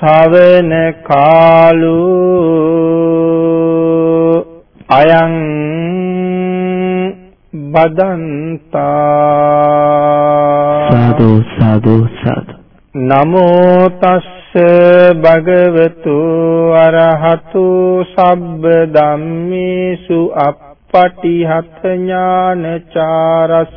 ධම්මස්සවන කාලෝ අයං බදන්තා සාදු සාදු සාදු. නමෝ තස්ස භගවතු අරහතු සබ්බ ධම්මේසු අප්පටිහත ඥානචාරස්ස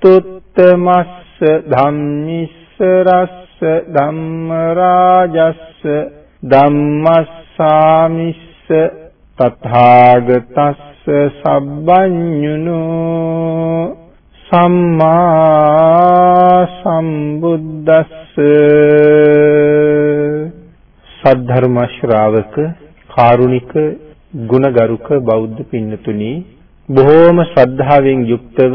සත්තුත්තමස්ස ධම්මිස්ස රස්ස ධම්ම රාජස්ස ධම්මස්සාමිස්ස තථාගතස්ස සබ්බඤුනෝ සම්මා සම්බුද්දස්ස සද්ධර්ම ශ්‍රාවක කාරුණික ගුණගරුක බෞද්ධ පින්නතුනි බොහෝම ශ්‍රද්ධාවෙන් යුක්තව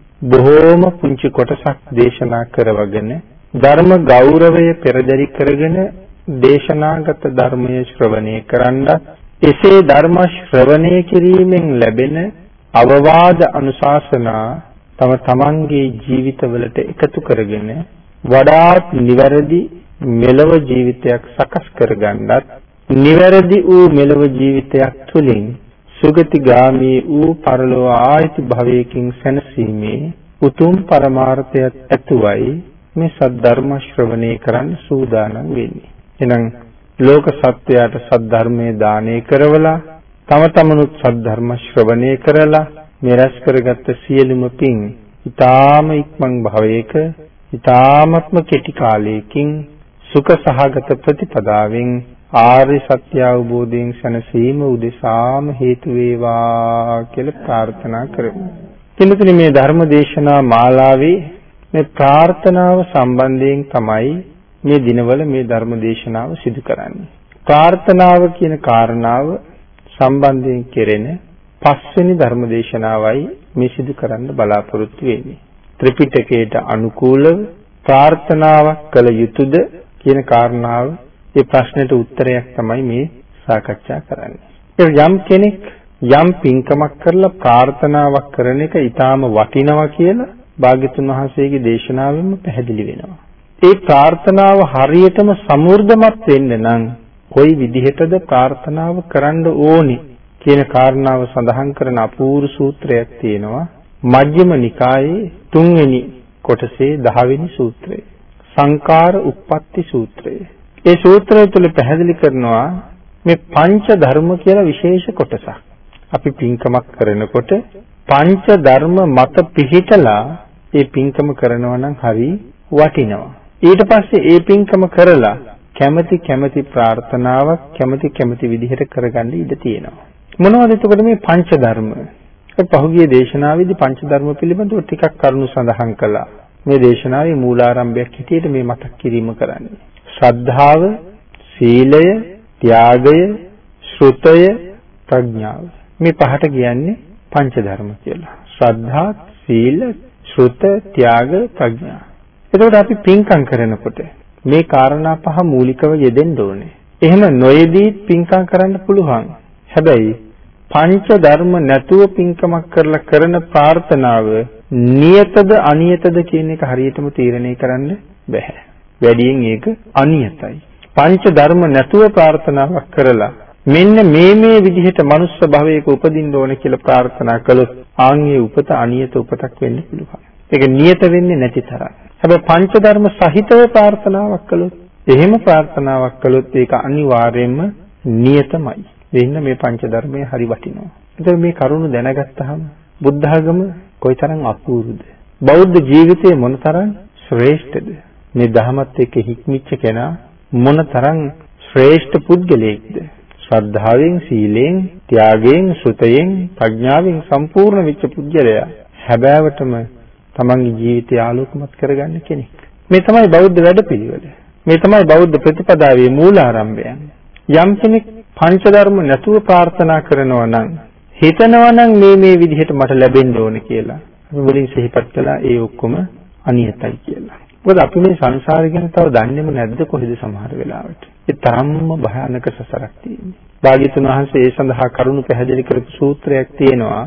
බොහෝම පුංචි කොටසක් දේශනා කරවගෙන ධර්ම ගෞරවය පෙරදරි කරගෙන දේශනාගත ධර්මය ශ්‍රවණය කරන්නත් එසේ ධර්ම ශ්‍රවණය කිරීමෙන් ලැබෙන අවවාද අනුශාසනා තම තමන්ගේ ජීවිතවලට එකතු කරගෙන වඩාත් නිවැරදි මෙලව ජීවිතයක් සකස් කරගන්නත් නිවැරදි වූ මෙලව ජීවිතයක් තුළින් සුගතිගාමී වූ පරලෝ ආයති භවයකින් සැනසීමේ උතුම් පරමාර්ථයත් ඇතුවයි මේ සද්ධර්ම ශ්‍රවණය කරන්න සූදානම් වෙන්නේ. එහෙනම් ලෝක සත්වයාට සද්ධර්මයේ දානය කරවලා තම තමනුත් සද්ධර්ම ශ්‍රවණය කරලා මේ රැස් කරගත්ත සියලුම පින් ඊ타ම ඉක්මන් භවයක ඊ타මත්ම කෙටි කාලයකින් සුඛ සහගත ප්‍රතිපදාවෙන් ආර්ය සත්‍ය අවබෝධයෙන් සැනසීම උදෙසාම හේතු වේවා කියලා ප්‍රාර්ථනා කරමු. කිනුතුනි මේ ධර්ම දේශනා මාලාවේ මේ ප්‍රාර්ථනාව සම්බන්ධයෙන් තමයි මේ දිනවල මේ ධර්ම දේශනාව සිදු කරන්නේ. ප්‍රාර්ථනාව කියන කාරණාව සම්බන්ධයෙන් කෙරෙන පස්වෙනි ධර්ම දේශනාවයි මේ සිදු කරන්න බලාපොරොත්තු වෙන්නේ. ත්‍රිපිටකයට අනුකූලව ප්‍රාර්ථනාවක් කළ යුතුද කියන කාරණාව ඒ ප්‍රශ්නෙට උත්තරයක් තමයි මේ සාකච්ඡා කරන්නේ. යම් කෙනෙක් යම් පින්කමක් කරලා ප්‍රාර්ථනාවක් කරන එක ඊටාම වටිනවා කියලා භාග්‍යතුන් වහන්සේගේ දේශනාවෙන්ම පැහැදිලි වෙනවා. ඒ ප්‍රාර්ථනාව හරියටම සමෘද්ධමත් වෙන්න නම් කොයි විදිහටද ප්‍රාර්ථනාව කරන්න ඕනි කියන කාරණාව සඳහන් කරන අපූර්ව සූත්‍රයක් තියෙනවා මජ්ක්‍ධිම නිකායේ තුන්වෙනි කොටසේ 10 වෙනි සූත්‍රය සංකාර උප්පත්ති සූත්‍රය. ඒ සූත්‍රය තුළ පැහැදිලි කරනවා මේ පංච ධර්ම කියලා විශේෂ කොටසක්. අපි පින්කමක් කරනකොට පංච ධර්ම මත පිහිටලා ඒ පින්කම කරනවා නම් හරි වටිනවා. ඊට පස්සේ ඒ පින්කම කරලා කැමැති කැමැති ප්‍රාර්ථනාවක් කැමැති කැමැති විදිහට කරගන්න ඉඩ තියෙනවා. මොනවද එතකොට මේ පංච ධර්ම? පහුගිය දේශනාවේදී පංච ධර්ම පිළිබඳව ටිකක් කරුණු සඳහන් කළා. මේ දේශනාවේ මූලාරම්භයක් හිටියට මේ මතක් කිරීම කරන්නේ. ශ්‍රද්ධාව, සීලය, ත්‍යාගය, ශ්‍රුතය, ප්‍රඥාව. මේ පහට කියන්නේ පංච ධර්ම කියලා. ශ්‍රද්ධා, සීල, ශ්‍රුත, ත්‍යාග, ප්‍රඥා. එතකොට අපි පින්කම් කරනකොට මේ කාරණා පහ මූලිකව යෙදෙන්න ඕනේ. එහෙම නොයෙදී පින්කම් කරන්න පුළුවන්. හැබැයි පංච ධර්ම නැතුව පින්කමක් කරලා කරන ප්‍රාර්ථනාව නියතද අනියතද කියන එක හරියටම තීරණය කරන්න බෑ. වැඩියෙන් ඒක අනියතයි. පංච ධර්ම නැතුව ප්‍රාර්ථනාවක් කරලා මෙන්න මේ මේ විදිහට මනුස්ස භවයක උපදින්න ඕන කියලා ප්‍රාර්ථනා කළොත් ආන්ගේ උපත අනියත උපතක් වෙන්න පුළුවන්. ඒක නියත වෙන්නේ නැති තරම්. හැබැයි පංච ධර්ම සහිතව ප්‍රාර්ථනාවක් කළොත් එහෙම ප්‍රාර්ථනාවක් කළොත් ඒක අනිවාර්යයෙන්ම නියතමයි. දෙන්න මේ පංච ධර්මයේ හරි වටිනවා. එතකොට මේ කරුණ දැනගත්තාම බුද්ධ ආගම කොයිතරම් අපූර්වද? බෞද්ධ ජීවිතයේ මොනතරම් ශ්‍රේෂ්ඨද? මේ ධහමත් එක්ක හික්මිච්ච කෙනා මොනතරම් ශ්‍රේෂ්ඨ පුද්ගලයෙක්ද? ශ්‍රද්ධාවෙන්, සීලෙන්, ත්‍යාගයෙන්, ශ්‍රුතයෙන්, ප්‍රඥාවෙන් සම්පූර්ණ වෙච්ච පුද්ගලයා හැබෑවටම තමන්ගේ ජීවිතය ආලෝකමත් කරගන්න කෙනෙක්. මේ තමයි බෞද්ධ වැඩපිළිවෙල. මේ තමයි බෞද්ධ ප්‍රතිපදාවේ මූලාරම්භය. යම් කෙනෙක් පංචධර්ම නැතුව ප්‍රාර්ථනා කරනවා නම් හිතනවා නම් මේ මේ විදිහට මට ලැබෙන්න ඕන කියලා. අපි මුලින් සිහිපත් කළා ඒ ඔක්කොම අනියතයි කියලා. මොකද අපි මේ සංසාරය ගැන තව දන්නේම නැද්ද කොහෙද සමහර වෙලාවට. ඒ තරම්ම භයානක සසරක් තියෙන්නේ. භාග්‍යතුන් වහන්සේ ඒ සඳහා කරුණු පැහැදිලි කරපු සූත්‍රයක් තියෙනවා.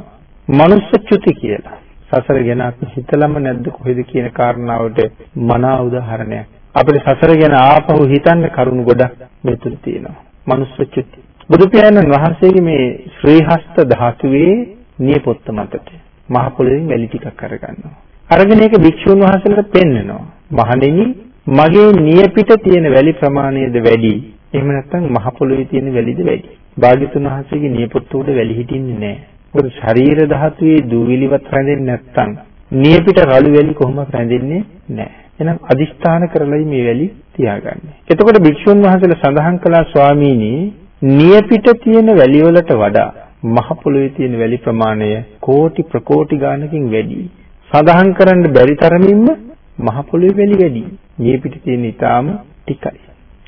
මනුස්ස චුති කියලා. සසර ගැන අපි හිතලම නැද්ද කොහෙද කියන කාරණාවට මනා උදාහරණයක්. අපිට සසර ගැන ආපහු හිතන්න කරුණු ගොඩක් මෙතුළු තියෙනවා. මනුස්ස චුති. බුදු පියාණන් වහන්සේගේ මේ ශ්‍රී හස්ත ධාතුවේ නියපොත්ත මතට මහ පොළොවෙන් වැලි ටිකක් අරගන්නවා. අරගෙන ඒක භික්ෂුන් වහන්සේලාට පෙන්නනවා. මහණෙනි මගේ නියපිට තියෙන වැලි ප්‍රමාණයද වැඩි. එහෙම නැත්නම් මහ පොළොවේ තියෙන වැලිද වැඩි. භාග්‍යතුන් වහන්සේගේ නියපොත්ත උඩ වැලි හිටින්නේ නැහැ. මොකද ශරීර ධාතුවේ දූවිලිවත් රැඳෙන්නේ නැත්නම් නියපිට රළු වැලි කොහොමද රැඳෙන්නේ නැහැ. එහෙනම් අදිෂ්ඨාන කරලයි මේ වැලි තියාගන්නේ. එතකොට භික්ෂුන් වහන්සේලා සඳහන් කළා ස්වාමීනි නියපිට තියෙන වැලි වලට වඩා මහ පොළොවේ තියෙන වැලි ප්‍රමාණය කෝටි ප්‍රකෝටි ගානකින් වැඩි. සඳහන් කරන්න බැරි තරමින්ම මහ පොළොවේ වැලි වැඩි. නියපිට තියෙන ඊටාම ටිකයි.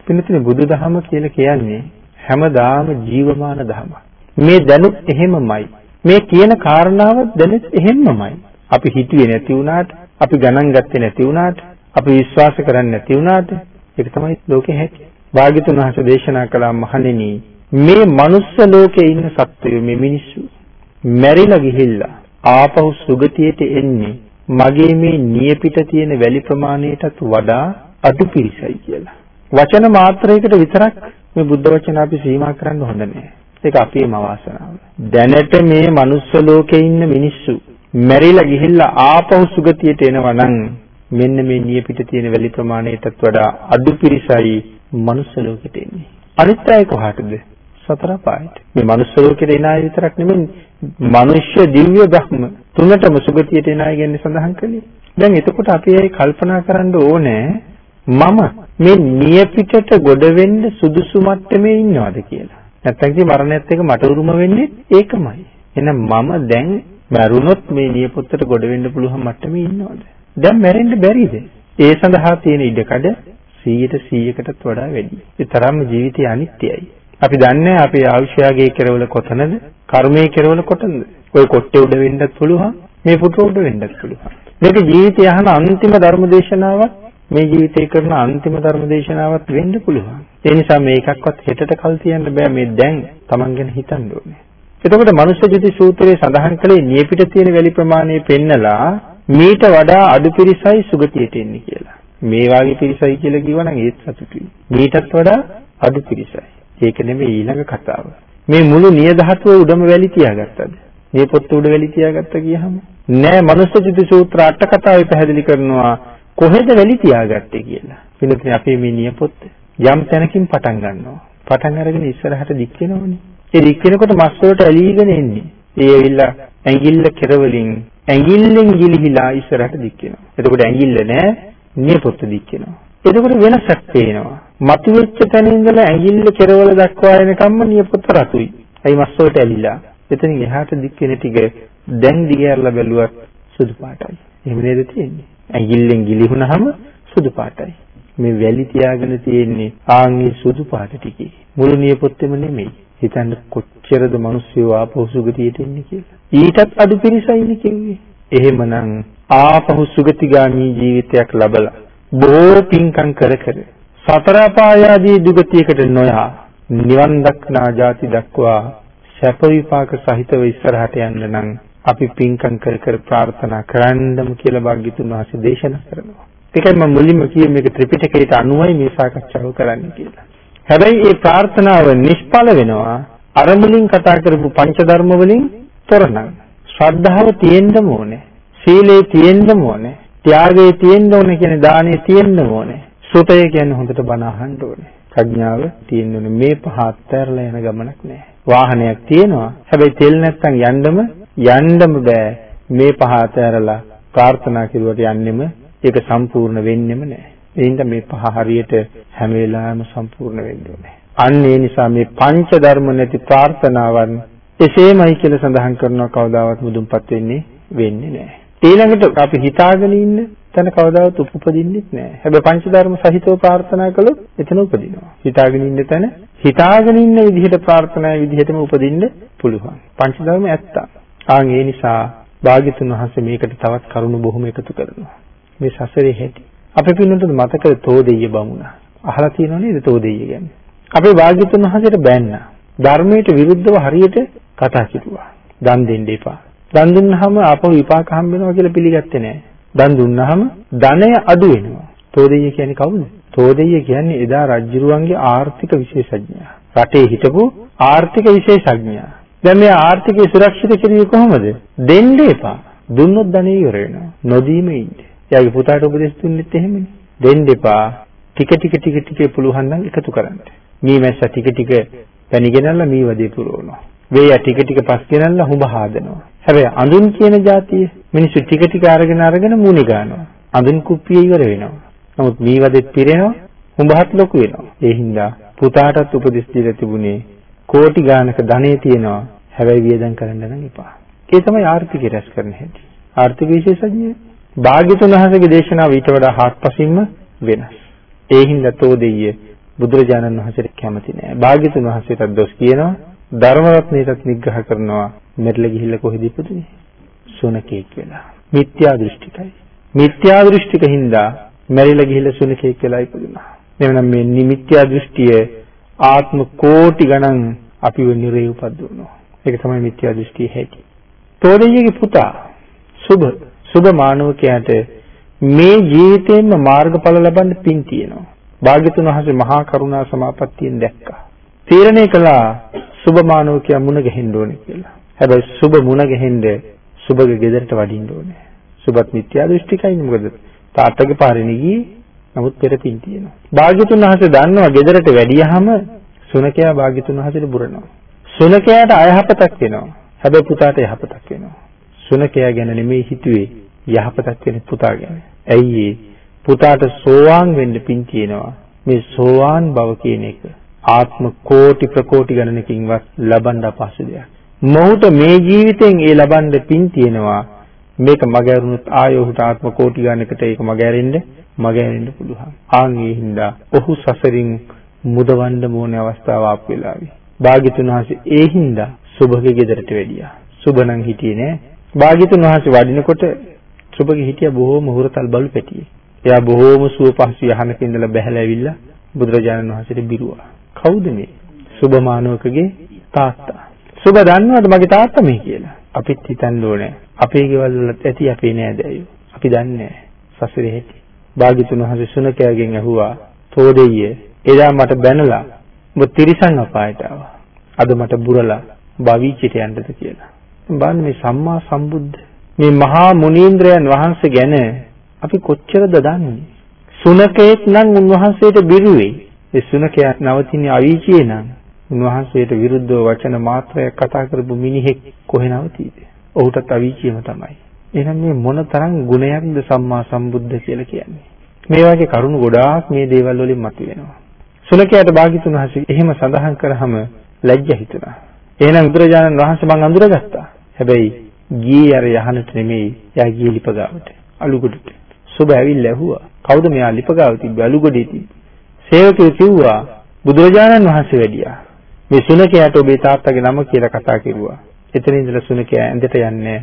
පින්නතුනේ බුදුදහම කියලා කියන්නේ හැමදාම ජීවමාන ධර්මයක්. මේ දැනුත් එහෙමමයි. මේ කියන කාරණාව දැනුත් එහෙමමයි. අපි හිතුවේ නැති වුණාට, අපි ගණන් ගත්තේ නැති වුණාට, අපි විශ්වාස කරන්නේ නැති වුණාට ඒක තමයි ලෝකේ හැටි. භාග්‍යතුන් වහන්සේ දේශනා කළා මහණෙනි මේ මනුස්ස ලෝකේ ඉන්න සත්වයෝ මේ මිනිස්සු මැරිලා ගිහිල්ලා ආපහු සුගතියට එන්නේ මගේ මේ නියපිට තියෙන වැලි ප්‍රමාණයටත් වඩා අඩු පිරිසයි කියලා. වචන මාත්‍රයකට විතරක් මේ බුද්ධ වචන අපි සීමා කරන්න හොඳ නෑ. ඒක අපේම අවාසනාව. දැනට මේ මනුස්ස ලෝකේ ඉන්න මිනිස්සු මැරිලා ගිහිල්ලා ආපහු සුගතියට එනවා නම් මෙන්න මේ නියපිට තියෙන වැලි ප්‍රමාණයටත් වඩා අඩු පිරිසයි මනුස්ස ලෝකෙට එන්නේ. අනිත් අය කොහාටද? සතර පායට. මේ මනුස්ස ලෝකෙට එන අය විතරක් නෙමෙයි මනුෂ්‍ය දිව්‍ය බ්‍රහ්ම තුනටම සුගතියට එන අය ගැන සඳහන් කළේ. දැන් එතකොට අපි ඒ කල්පනා කරන්න ඕනේ මම මේ නියපිටට ගොඩ වෙන්න සුදුසු මට්ටමේ ඉන්නවද කියලා. නැත්තම් කි මරණයත් එක්ක මට උරුම වෙන්නේ ඒකමයි. එහෙනම් මම දැන් මැරුණොත් මේ නියපොත්තට ගොඩ වෙන්න පුළුවන් මට්ටමේ ඉන්නවද? දැන් මැරෙන්න බැරිද? ඒ සඳහා තියෙන ඉඩකඩ 100ට 100කටත් වඩා වැඩි. ඒ තරම්ම ජීවිතය අනිත්‍යයි. අපි දන්නේ අපේ ආයුෂයාගේ කෙරවල කොතනද? කර්මයේ කෙරවල කොතනද? ওই කොට්ටේ උඩ වෙන්නත් පුළුවන්, මේ පුටුව උඩ වෙන්නත් පුළුවන්. මේක ජීවිතය අහන අන්තිම ධර්ම දේශනාවක් මේ ජීවිතේ කරන අන්තිම ධර්ම දේශනාවක් වෙන්න පුළුවන්. ඒ නිසා මේකක්වත් හෙටට කල් තියන්න බෑ මේ දැන් Taman ගැන හිතන්න ඕනේ. එතකොට මනුෂ්‍ය ජීවිත සූත්‍රයේ සඳහන් කළේ නියපිට තියෙන වැලි ප්‍රමාණය පෙන්නලා මීට වඩා අඩු පිරිසයි සුගතියට එන්නේ කියලා. මේ වාගේ පිරිසයි කියලා කිව්වනම් ඒත් සතුටුයි. මීටත් වඩා අඩු පිරිසයි. ඒක නෙමෙයි ඊළඟ කතාව. මේ මුළු නියධාතුව උඩම වැලි තියාගත්තද? මේ පොත් උඩ වැලි තියාගත්ත කියහම නෑ මනුෂ්‍ය ජීවිත සූත්‍ර අට කතාවේ පැහැදිලි කරනවා කොහෙද වැලි තියාගත්තේ කියලා. පිළිතුරේ අපේ මේ නියපොත්ත යම් තැනකින් පටන් ගන්නවා. පටන් අරගෙන ඉස්සරහට දික් වෙනවනේ. ඒ දික් වෙනකොට මස් වලට ඇලීගෙන එන්නේ. ඒ ඇවිල්ලා ඇඟිල්ල කෙරවලින් ඇඟිල්ලෙන් ගිලිහිලා ඉස්සරහට දික් වෙනවා. එතකොට ඇඟිල්ල නෑ නියපොත්ත දික් වෙනවා. එතකොට වෙනසක් පේනවා. මතුවෙච්ච තැන ඉඳලා ඇඟිල්ල කෙරවල දක්වා එනකම්ම නියපොත්ත රතුයි. ඇයි මස් වලට ඇලිලා. එතනින් එහාට දික් වෙන ටික දැන් දිගහැරලා බැලුවත් සුදු පාටයි. එහෙම නේද තියෙන්නේ? ඇඟිල්ලෙන් ගිලිහුණාම සුදු පාටයි. මේ වැලි තියාගෙන තියෙන්නේ ආන්ගේ සුදු පාට ටිකේ. මුළු නියපොත්තෙම නෙමෙයි. හිතන්න කොච්චරද මිනිස්සු ආපහු සුගතියට එන්නේ කියලා. ඊටත් අඩු පිරිසයිනේ කිව්වේ. එහෙමනම් ආපහු සුගතිගාමී ජීවිතයක් ලබලා බොහෝ පින්කම් කර කර සතර පායාදී දුගතියකට නොයා නිවන් දක්නා ಜಾති දක්වා සැප විපාක සහිතව ඉස්සරහට යන්න නම් අපි පින්කම් කර කර ප්‍රාර්ථනා කරන්නම කියලා භාග්‍යතුන් වහන්සේ දේශනා කරනවා. ඒකයි මම මුලින්ම කියේ මේක ත්‍රිපිටකයට අනුවයි මේ සාකච්ඡාව කරන්න කියලා. හැබැයි මේ ප්‍රාර්ථනාව නිෂ්ඵල වෙනවා අර මුලින් කතා කරපු පංච ධර්ම වලින් තොරනම්. ශ්‍රද්ධාව තියෙන්න ඕනේ. සීලේ තියෙන්න ඕනේ. ත්‍යාගයේ තියෙන්න ඕනේ කියන්නේ දානේ තියෙන්න ඕනේ. සුතය කියන්නේ හොඳට බණ අහන්න ඕනේ. ප්‍රඥාව තියෙන්න ඕනේ. මේ පහ අත්හැරලා යන ගමනක් නෑ. වාහනයක් තියෙනවා. හැබැයි තෙල් නැත්තම් යන්නම යන්නම බෑ මේ පහ අතහැරලා ප්‍රාර්ථනා කරුවට යන්නෙම ඒක සම්පූර්ණ වෙන්නෙම නෑ. ඒ හින්දා මේ පහ හරියට හැම වෙලාවෙම සම්පූර්ණ වෙන්න ඕනේ. අන්න ඒ නිසා මේ පංච ධර්ම නැති ප්‍රාර්ථනාවන් එසේමයි කියලා සඳහන් කරනවා කවදාවත් මුදුන්පත් වෙන්නේ වෙන්නේ නෑ. ඊළඟට අපි හිතාගෙන ඉන්න තැන කවදාවත් උපදින්නෙත් නෑ. හැබැයි පංචධර්ම සහිතව ප්‍රාර්ථනා කළොත් එතන උපදිනවා. හිතාගෙන ඉන්න තැන හිතාගෙන ඉන්න විදිහට ප්‍රාර්ථනා විදිහටම උපදින්න පුළුවන්. පංචධර්ම ඇත්ත. ආන් ඒ නිසා භාග්‍යතුන් වහන්සේ මේකට තවත් කරුණු බොහොම එකතු කරනවා. මේ සසරේ හැටි. අපේ පින්නතුන් මතක තෝදෙය බමුණා. අහලා තියෙනව නේද තෝදෙය කියන්නේ? අපේ භාග්‍යතුන් වහන්සේට බෑන්න. ධර්මයට විරුද්ධව හරියට කතා කිව්වා. දන් දෙන්න එපා. දන් දුන්නාම ආපහු විපාක හම්බ වෙනවා කියලා පිළිගත්තේ නැහැ. දන් දුන්නාම ධනය අඩු වෙනවා. තෝදෙය කියන්නේ කවුද? තෝදෙය කියන්නේ එදා රජුරුවන්ගේ ආර්ථික විශේෂඥයා. රටේ හිටපු ආර්ථික විශේෂඥයා. දැන් මේ ආර්ථිකය සුරක්ෂිත කිරීම කොහොමද? දෙන්න එපා. දුන්නොත් ධනෙ ඉවර වෙනවා. නොදීම ඉන්න. එයාගේ පුතාට උපදෙස් දුන්නෙත් එහෙමනේ. දෙන්න එපා. ටික ටික ටික ටික පුළුවන් නම් එකතු කරන්න. මේ මැස්සා ටික ටික පැණිගෙනල්ලා මේ වදේ පුරවනවා. වේය ටික ටික පස් ගෙනල්ලා හුඹ හාදනවා. හැබැයි අඳුන් කියන જાතිය මිනිස්සු ටික ටික අරගෙන අරගෙන මූණේ ගන්නවා. අඳුන් කුප්පිය ඉවර වෙනවා. නමුත් මේ වදෙත් පිරෙනවා. හුඹහත් ලොකු වෙනවා. ඒ හින්දා පුතාටත් උපදෙස් දීලා තිබුණේ කෝටි ගානක ධනෙ තියෙනවා. හැබැයි වියදම් කරන්න නම් එපා. ඒ තමයි ආර්ථිකය රැස් කරන හැටි. ආර්ථික විශේෂඥය භාග්‍යතුන් වහන්සේගේ දේශනාව ඊට වඩා හාත්පසින්ම වෙනස්. ඒ හින්දා තෝ දෙයිය බුදුරජාණන් වහන්සේට කැමති නෑ. භාග්‍යතුන් වහන්සේට දොස් කියනවා, ධර්ම රත්නයටත් නිග්‍රහ කරනවා. මෙట్ల ගිහිල්ලා කොහෙද ඉපදුනේ? සුනකෙක් වෙලා. මිත්‍යා දෘෂ්ටිකයි. මිත්‍යා දෘෂ්ටික හින්දා මැරිලා ගිහිල්ලා සුනකෙක් වෙලා ඉපදුනා. එවනම් මේ නිමිත්‍යා දෘෂ්ටිය ආත්ම කෝටි ගණන් අපිව නිරේ උපද්දවනවා. ඒක තමයි මිත්‍යා දෘෂ්ටිය හැටි. තෝරෙයිගේ පුතා සුබ සුබ මානවකයාට මේ ජීවිතේම මාර්ගඵල ලබන්න පින් තියෙනවා. භාග්‍යතුන් වහන්සේ මහා කරුණා සමාපත්තියෙන් දැක්කා. තීරණය කළා සුබ මානවකයා මුණ ගැහෙන්න ඕනේ කියලා. හැබැයි සුබ මුණ ගැහෙන්න සුබගේ ගෙදරට වඩින්න ඕනේ. සුබත් මිත්‍යා දෘෂ්ටිකයි මොකද? තාත්තගේ පාරේ ගියේ නමුත් පෙර පින් තියෙනවා. භාග්‍යතුන් වහන්සේ දන්නවා ගෙදරට වැඩියහම සුනකයා භාග්‍යතුන් වහන්සේට බුරනවා. සුනකයාට අයහපතක් වෙනවා. හැබැයි පුතාට යහපතක් වෙනවා. සුනකයා ගැන නෙමෙයි හිතුවේ යහපතක් වෙන පුතා ගැන. ඇයි පුතාට සෝවාන් වෙන්න පින් තියෙනවා. මේ සෝවාන් බව කියන එක ආත්ම කෝටි ප්‍රකෝටි ගණනකින්වත් ලබන්න අපහසු දෙයක්. මොහුට මේ ජීවිතෙන් ඒ ලබන්න පින් තියෙනවා. මේක මගහැරුණොත් ආයෙ ඔහුට ආත්ම කෝටි ගණනකට ඒක මගහැරෙන්න මගහැරෙන්න පුළුවන්. ආන් ඒ හින්දා ඔහු සසරින් මුදවන්න ඕනේ අවස්ථාව ආපු වෙලාවේ. භාග්‍යතුන් වහන්සේ ඒ හින්දා සුභගේ ගෙදරට වැඩියා. සුභ නම් හිටියේ නෑ. භාග්‍යතුන් වහන්සේ වඩිනකොට සුබගේ හිටිය බොහෝම හුරතල් බලු පැටියෙක්. එයා බොහෝම සුව පහසු යහනක ඉඳලා බැහැලා ඇවිල්ලා බුදුරජාණන් වහන්සේට බිරුවා. කවුද මේ? සුබ මානවකගේ තාත්තා. සුබ දන්නවද මගේ තාත්තා මේ කියලා? අපිත් හිතන්න ඕනේ. අපේ ගෙවල් වලත් ඇති අපේ නෑදෑයෝ. අපි දන්නේ නෑ. සසරේ ඇති. භාග්‍යතුන් වහන්සේ සුනකයාගෙන් ඇහුවා තෝදෙయ్య එදා මට බැනලා ඔබ තිරිසන් අපායට ආවා. අද මට බුරලා බවීචිට යන්නද කියලා. බලන්න මේ සම්මා සම්බුද්ධ මේ මහා මුනීන්ද්‍රයන් වහන්සේ ගැන අපි කොච්චරද දන්නේ? සුනකයෙක් නම් උන්වහන්සේට බිරුවේ. ඒ සුනකයා නවතින්නේ අවීචියේ නම් උන්වහන්සේට විරුද්ධව වචන මාත්‍රයක් කතා කරපු මිනිහෙක් කොහේ නවතීද? ඔහුටත් අවීචියම තමයි. එහෙනම් මේ මොන තරම් ගුණයක්ද සම්මා සම්බුද්ධ කියලා කියන්නේ? මේ වගේ කරුණු ගොඩාක් මේ දේවල් වලින් මතුවෙනවා. සුනකයාට භාග්‍යතුන් වහන්සේ එහෙම සඳහන් කරාම ලැජ්ජ හිතුණා. එහෙනම් බුදුරජාණන් වහන්සේ මං අඳුරගත්තා. හැබැයි ගියේ අර යහනට නෙමෙයි, යා ගියේ ලිපගාවට. අලුගොඩට. සුබ ඇවිල්ලා ඇහුවා. කවුද මෙයා ලිපගාව තිබ්බේ අලුගොඩේ තිබ්බේ? සේවකයෝ කිව්වා බුදුරජාණන් වහන්සේ වැඩියා. මේ සුනකයාට ඔබේ තාත්තගේ නම කියලා කතා කෙරුවා. එතන ඉඳලා සුනකයා ඇඳට යන්නේ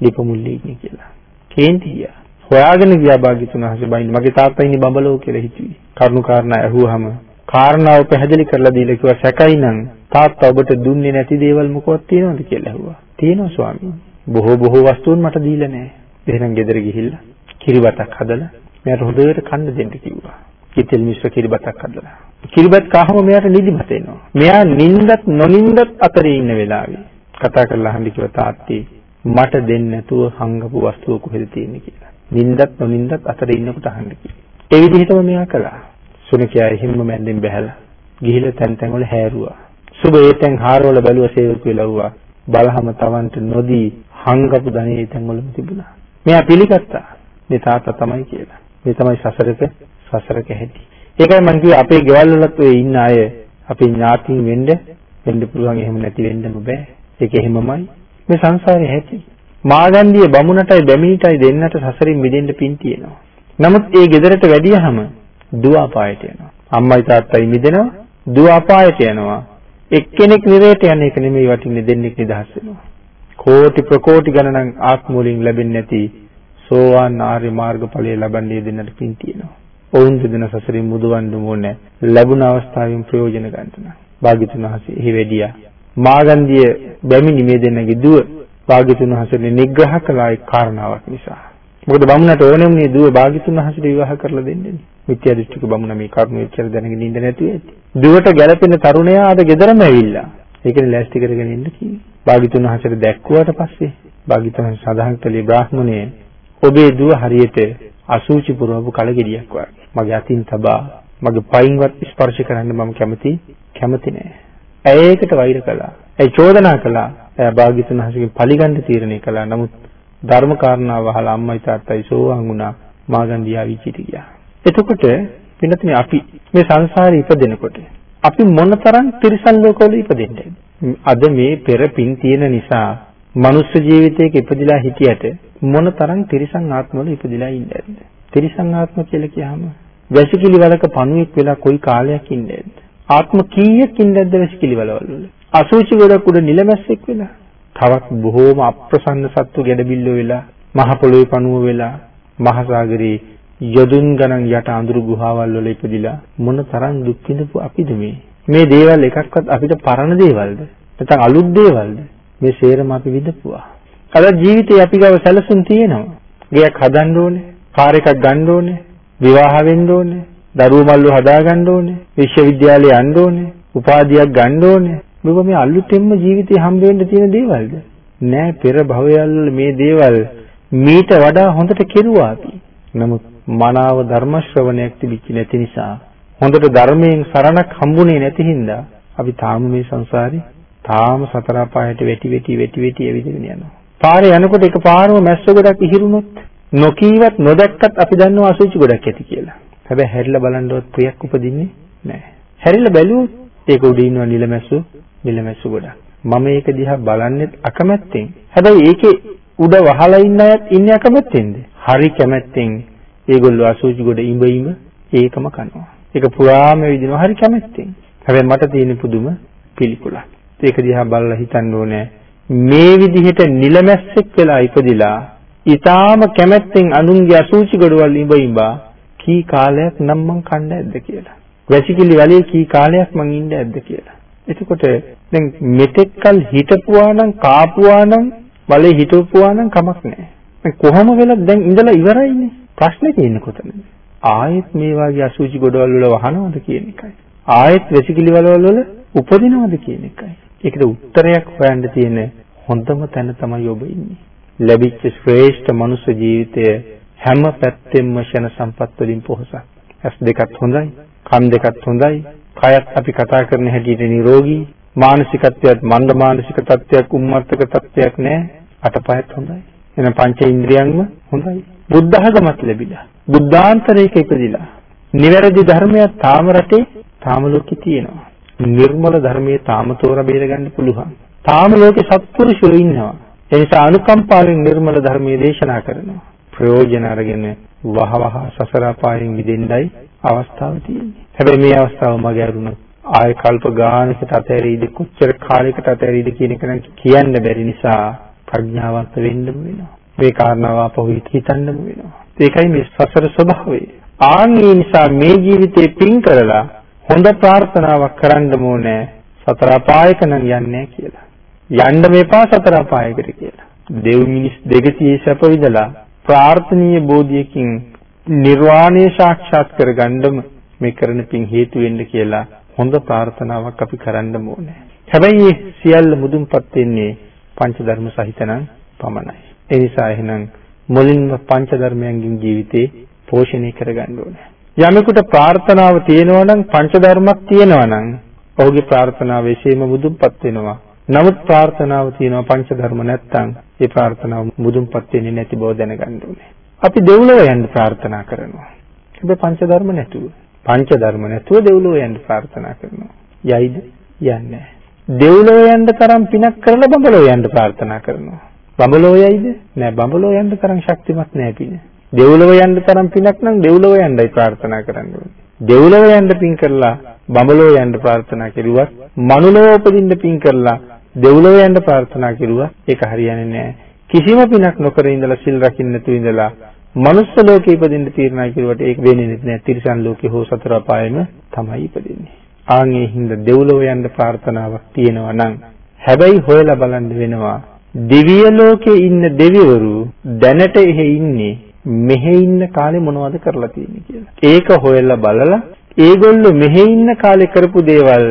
ලිපමුල්ලේ ඉන්නේ කියලා. කේන්ති ගියා. හොයාගෙන ගියා භාග්‍යතුන් වහන්සේ බයින් මගේ තාත්තා ඉන්නේ බඹලෝ කියලා හිතුවේ. කරුණු කාරණා ඇහුවාම කාරණාව පැහැදිලි කරලා දීලා කිව්වා සැකයි නම් තාත්තා ඔබට දුන්නේ නැති දේවල් මොකක්ද තියෙනවද කියලා ඇහුවා. තියෙනවා ස්වාමීනි. බොහෝ බොහෝ වස්තුන් මට දීලා නැහැ. එහෙනම් ගෙදර ගිහිල්ලා කිරිබතක් හදලා මෙයාට හොඳට කන්න දෙන්න කිව්වා. කිතෙල් මිශ්‍ර කිරිබතක් හදලා. කිරිබත් කාහම මෙයාට නිදිමත එනවා. මෙයා නිින්දත් නොනිින්දත් අතරේ ඉන්න වෙලාවේ කතා කරලා අහන්න කිව්වා තාත්තී මට දෙන්න නැතුව හංගපු වස්තුව කොහෙද තියෙන්නේ කියලා. නිින්දත් නොනිින්දත් අතරේ ඉන්නකොට අහන්න කිව්වා. ඒ විදිහටම මෙයා කළා. සුනකයා එහෙම්ම මැන්දෙන් බැහැලා ගිහිල්ලා තැන් තැන් වල හැරුවා. සුබ ඒ තැන් හාරවල බැලුවා සේවකයෝ ලව්වා. බලහම තවන්ට නොදී හංගපු ධනෙ ඒ තැන් වලම තිබුණා. මෙයා පිළිගත්තා. මේ තාත්තා තමයි කියලා. මේ තමයි සසරක සසරක හැටි. ඒකයි මම කිව්වේ අපේ ගෙවල් වලත් ඔය ඉන්න අය අපේ ඥාතින් වෙන්න වෙන්න පුළුවන් එහෙම නැති වෙන්නම බෑ. ඒක එහෙමමයි. මේ සංසාරේ හැටි. මාගන්දිය බමුණටයි බැමිණිටයි දෙන්නට සසරින් මිදෙන්න පින් තියෙනවා. නමුත් ඒ ගෙදරට වැඩියහම දුව අපායට යනවා. අම්මයි තාත්තයි මිදෙනවා, දුව අපායට යනවා. එක්කෙනෙක් නිරේට යන එක නෙමෙයි වටින්නේ දෙන්නෙක් නිදහස් වෙනවා. කෝටි ප්‍රකෝටි ගණනක් ආත්ම වලින් ලැබෙන්නේ නැති සෝවාන් ආර්ය මාර්ගඵලය ලබන්නේ දෙන්නට පින් තියෙනවා. ඔවුන් දෙදෙනා සසරින් මුදවන්න ඕනේ. ලැබුණ අවස්ථාවෙන් ප්‍රයෝජන ගන්න. භාග්‍යතුන් වහන්සේ එහි වැඩියා. මාගන්දිය බැමිණි මේ දෙන්නගේ දුව භාග්‍යතුන් වහන්සේ නිග්‍රහ කළා ඒ කාරණාවක් නිසා. මොකද බමුණට ඕනෙම මේ දුව භාග්‍යතුන් වහන්සේට විවාහ කරලා දෙන්නේ. මිත්‍යා දෘෂ්ටික බමුණ මේ කරුණ එච්චර දැනගෙන ඉඳ නැතුව ඇති. දුවට ගැළපෙන තරුණයා අද ගෙදරම ඇවිල්ලා. ඒකනේ ලෑස්ති කරගෙන ඉන්න කිව්වේ. භාග්‍යතුන් වහන්සේට දැක්කුවාට පස්සේ භාග්‍යතුන් සදාහන් කළේ බ්‍රාහ්මණය ඔබේ දුව හරියට අසූචි පුරවපු කලගෙඩියක් වගේ. මගේ අතින් තබා මගේ පයින්වත් ස්පර්ශ කරන්න මම කැමති කැමති නෑ. ඇය ඒකට වෛර කළා. ඇයි චෝදනා කළා. එයා භාග්‍යතුන් වහන්සේගෙන් පරිගන්න තීරණය කළා. නමුත් ධර්ම කාරණාව අහලා අම්මයි තාත්තයි සෝවාන් වුණා මාගන්දියා විචිත ගියා. එතකොට වෙනතුනි අපි මේ සංසාරේ ඉපදෙනකොට අපි මොනතරම් තිරිසන් ලෝකවල ඉපදෙන්නේ අද මේ පෙර පින් තියෙන නිසා මනුෂ්‍ය ජීවිතයක ඉපදිලා හිටියට මොනතරම් තිරිසන් ආත්මවල ඉපදිලා ඉන්නේද තිරිසන් ආත්ම කියලා කියහම වැසිකිලි වලක පණුවෙක් වෙලා කොයි කාලයක් ඉන්නේද ආත්ම කීයක් ඉන්නේද වැසිකිලි වලවල අසුචි ගොඩක් උඩ නිලමැස්සෙක් වෙලා. තවත් බොහෝම අප්‍රසන්න සත්තු ගැඩබිල්ල වෙලා මහ පොළොවේ පණුව වෙලා මහ සාගරේ යදුන් ගණන් යට අඳුරු ගුහාවල් වල ඉපදිලා මොන තරම් දුක් විඳපු අපිද මේ? මේ දේවල් එකක්වත් අපිට පරණ දේවල්ද? නැත්නම් අලුත් දේවල්ද? මේ සේරම අපි විඳපුවා. අද ජීවිතේ අපි ගාව සැලසුම් තියෙනවා. ගයක් හදන්න ඕනේ කාර් එකක් ගන්න ඕනේ විවාහ වෙන්න ඕනේ දරුවෝ මල්ලෝ හදා ගන්න ඕනේ විශ්වවිද්‍යාලේ යන්න ඕනේ උපාධියක් ගන්න ඕනේ මේක මේ අලුතෙන්ම ජීවිතේ හම්බ වෙන්න තියෙන දේවල්ද? නෑ පෙර භවයල් මේ දේවල් මීට වඩා හොඳට කෙරුවා අපි. නමුත් මනාව ධර්ම ශ්‍රවණයක් තිබිච්ච නැති නිසා හොඳට ධර්මයෙන් සරණක් හම්බුනේ නැති හින්දා අපි තාම මේ සංසාරේ තාම සතර පායට වෙටි වෙටි වෙටි වෙටි ඇවිදගෙන යනවා. පාරේ යනකොට එකපාරම මැස්ස ගොඩක් ඉහිරුනොත් නොකීවත් නොදැක්කත් අපි දන්නවා අසුචි ගොඩක් ඇති කියලා. හැබැයි හැරිලා බලනකොට ප්‍රියක් උපදින්නේ නැහැ. හැරිලා බැලුවොත් ඒක උඩ ඉන්නව නිලමැස්සු නිලමැස්සු ගොඩක්. මම ඒක දිහා බලන්නෙත් අකමැත්තෙන්. හැබැයි ඒකේ උඩ වහලා ඉන්න අයත් ඉන්නේ අකමැත්තෙන්ද? හරි කැමැත්තෙන් ඒගොල්ලෝ අසූචි ගොඩ ඉඹ ඉඹ ඒකම කනවා. ඒක පුරාම විදිනවා හරි කැමැත්තෙන්. හැබැයි මට තියෙන පුදුම පිළිකුලක්. ඒක දිහා බලලා හිතන්න ඕනේ මේ විදිහට නිලමැස්සෙක් වෙලා ඉපදිලා ඊටාම කැමැත්තෙන් අනුන්ගේ අසුචි ගොඩවල් ඉඹ ඉඹා කී කාලයක් නම් මං කන්න ඇද්ද කියලා. වැසිකිලි වලේ කී කාලයක් මං ඉන්න ඇද්ද කියලා. එතකොට දැන් මෙතෙක්කල් හිටපුවා නම් කාපුවා නම් වලේ හිටපුවා නම් කමක් නැහැ. දැන් කොහොම වෙලත් දැන් ඉඳලා ඉවරයිනේ. ප්‍රශ්නේ තියෙන්නේ කොතනද? ආයෙත් මේ වගේ අසුචි ගොඩවල් වල වහනවද කියන එකයි. ආයෙත් වැසිකිලි වල වල උපදිනවද කියන එකයි. ඒකට උත්තරයක් හොයන්න තියෙන හොඳම තැන තමයි ඔබ ඉන්නේ. ලැබිච්ච ශ්‍රේෂ්ඨ මනුෂ්‍ය ජීවිතය හැම පැත්තෙම ෂණ සම්පත් වලින් පොහොසත්. ඇස් දෙකත් හොඳයි, කන් දෙකත් හොඳයි, කයත් අපි කතා කරන හැටියට නිරෝගී, මානසිකත්වයක් මන්ද මානසික තත්ත්වයක් උම්මත්තක තත්ත්වයක් නැහැ. අතපයත් හොඳයි. එන පංච ඉන්ද්‍රියන්ම හොඳයි. බුද්ධ ආගමත් ලැබිලා. බුද්ධාන්තරයක ඉපදිලා. නිවැරදි ධර්මයක් තාම රටේ තාම ලෝකේ තියෙනවා. නිර්මල ධර්මයේ තාම තෝර බේරගන්න පුළුවන්. තාම ලෝකේ සත්පුරුෂයෝ ඉන්නවා. ඒ නිසා අනුකම්පාවෙන් නිර්මල ධර්මයේ දේශනා කරනවා. ප්‍රයෝජන අරගෙන වහවහ සසර අපායෙන් මිදෙන්නයි අවස්ථාව තියෙන්නේ. හැබැයි මේ අවස්ථාව මගේ අරුණොත් ආය කල්ප ගානකට අතහැරීද කොච්චර කාලයකට අතහැරීද කියන එක නම් කියන්න බැරි නිසා ප්‍රඥාවන්ත වෙන්නම වෙනවා. මේ කාරණාව අපහු හිතන්නම වෙනවා. ඒකයි මේ සසර ස්වභාවය. ආන් නිසා මේ ජීවිතේ පින් කරලා හොඳ ප්‍රාර්ථනාවක් කරන්න ඕනේ සතර අපායක නම් යන්නේ කියලා. යන්න මේපා සතර අපායකට කියලා. දෙව් මිනිස් දෙගතියේ සැප විඳලා ප්‍රාර්ථනීය බෝධියකින් නිර්වාණය සාක්ෂාත් කරගන්නම මේ කරන පින් හේතු වෙන්න කියලා හොඳ ප්‍රාර්ථනාවක් අපි කරන්න ඕනේ. හැබැයි සියල්ල මුදුන්පත් වෙන්නේ පංච ධර්ම සහිතනම් පමණයි. ඒ නිසා එහෙනම් මුලින්ම පංච ධර්මයන්ගෙන් ජීවිතේ පෝෂණය කරගන්න ඕනේ. යමෙකුට ප්‍රාර්ථනාව තියෙනවා නම් පංච ධර්මයක් තියෙනවා නම් ඔහුගේ ප්‍රාර්ථනාව එසේම මුදුන්පත් වෙනවා. නමුත් ප්‍රාර්ථනාව තියෙනවා පංච ධර්ම නැත්තම් ඒ ප්‍රාර්ථනාව මුදුන්පත් වෙන්නේ නැති බව දැනගන්න ඕනේ. අපි දෙව්ලොව යන්න ප්‍රාර්ථනා කරනවා. හැබැයි පංච ධර්ම නැතුව. පංච ධර්ම නැතුව දෙව්ලොව යන්න ප්‍රාර්ථනා කරනවා. යයිද? යන්නේ නැහැ. දෙව්ලොව යන්න තරම් පිනක් කරලා බඹලොව යන්න ප්‍රාර්ථනා කරනවා. බඹලොව යයිද? නෑ බඹලොව යන්න තරම් ශක්තිමත් නෑ පින. දෙව්ලොව යන්න තරම් පිනක් නම් දෙව්ලොව යන්නයි ප්‍රාර්ථනා කරන්න ඕනේ. දෙව්ලොව යන්න පින් කරලා බඹලොව යන්න ප්‍රාර්ථනා කෙරුවත් මනුලොව උපදින්න පින් කරලා දෙව්ලොව යන්න ප්‍රාර්ථනා කෙරුවා ඒක හරියන්නේ නැහැ. කිසිම පිනක් නොකර ඉඳලා සිල් රකින්න නැතුව ඉඳලා මනුස්ස ලෝකේ ඉපදින්න තීරණය කෙරුවට ඒක වෙන්නේ නැහැ. තිරිසන් ලෝකේ හෝ සතර අපායෙම තමයි ඉපදින්නේ. ආන්ගේ හින්දා දෙව්ලොව යන්න ප්‍රාර්ථනාවක් තියෙනවා නම් හැබැයි හොයලා බලන්න වෙනවා දිව්‍ය ලෝකේ ඉන්න දෙවිවරු දැනට එහෙ ඉන්නේ මෙහෙ ඉන්න කාලේ මොනවද කරලා තියෙන්නේ කියලා. ඒක හොයලා බලලා ඒගොල්ලෝ මෙහෙ ඉන්න කාලේ කරපු දේවල්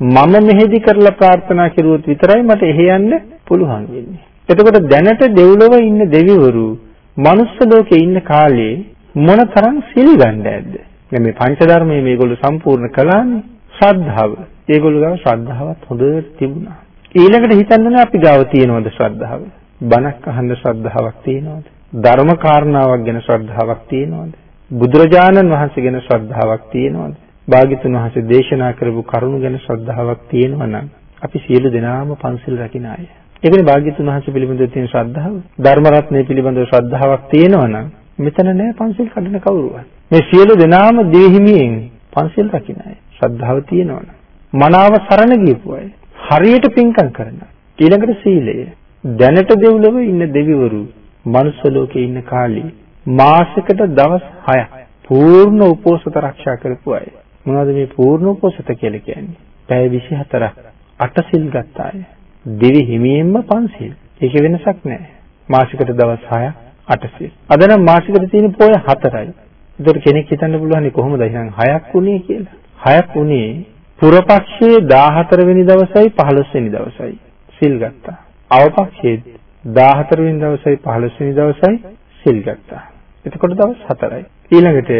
මම මෙහෙදි කරලා ප්‍රාර්ථනා කරුවොත් විතරයි මට එහෙ යන්න පුළුවන් වෙන්නේ. එතකොට දැනට දෙව්ලොව ඉන්න දෙවිවරු මනුස්ස ලෝකේ ඉන්න කාලේ මොන තරම් සිල් ගන්න ඇද්ද? දැන් මේ පංච ධර්මයේ මේගොල්ලෝ සම්පූර්ණ කළානේ. ශ්‍රද්ධාව. ඒගොල්ලෝ ගාව ශ්‍රද්ධාවත් හොඳට තිබුණා. ඊළඟට හිතන්නේ අපි ගාව තියෙනවද ශ්‍රද්ධාව? බණක් අහන්න ශ්‍රද්ධාවක් තියෙනවද? ධර්ම කාරණාවක් ගැන ශ්‍රද්ධාවක් තියෙනවද? බුදුරජාණන් වහන්සේ ගැන ශ්‍රද්ධාවක් තියෙනවද? භාග්‍යතුන් වහන්සේ දේශනා කරපු කරුණු ගැන ශ්‍රද්ධාවක් තියෙනවා නම් අපි සියලු දෙනාම පන්සිල් රකින්න අය. ඒකනේ භාග්‍යතුන් වහන්සේ පිළිබඳව තියෙන ශ්‍රද්ධාව. ධර්ම රත්නය පිළිබඳව ශ්‍රද්ධාවක් තියෙනවා නම් මෙතන නෑ පන්සිල් කඩන කවුරුවත්. මේ සියලු දෙනාම දෙහිමියෙන් පන්සිල් රකින්න අය. ශ්‍රද්ධාව තියෙනවා නම් මනාව සරණ ගියපු අය. හරියට පින්කම් කරන. ඊළඟට සීලය. දැනට දෙව්ලොව ඉන්න දෙවිවරු මනුස්ස ලෝකේ ඉන්න කාලේ මාසෙකට දවස් 6ක් පූර්ණ උපෝසත ආරක්ෂා කරපු අය. මොනවද මේ පූර්ණ උපෝසත කියලා කියන්නේ? පැය 24ක් අටසිල් ගත්ත අය. දෙවි හිමියෙන්ම පන්සිල්. ඒක වෙනසක් නැහැ. මාසිකට දවස් 6ක් අටසිල්. අද නම් මාසිකට තියෙන පොය 4යි. ඒතර කෙනෙක් හිතන්න පුළුවන් කොහොමද එහෙනම් 6ක් උනේ කියලා. 6ක් උනේ පුරපක්ෂයේ 14 වෙනි දවසයි 15 වෙනි දවසයි සිල් ගත්තා. අවපක්ෂයේ 14 වෙනි දවසයි 15 වෙනි දවසයි සිල් ගත්තා. එතකොට දවස් 4යි. ඊළඟට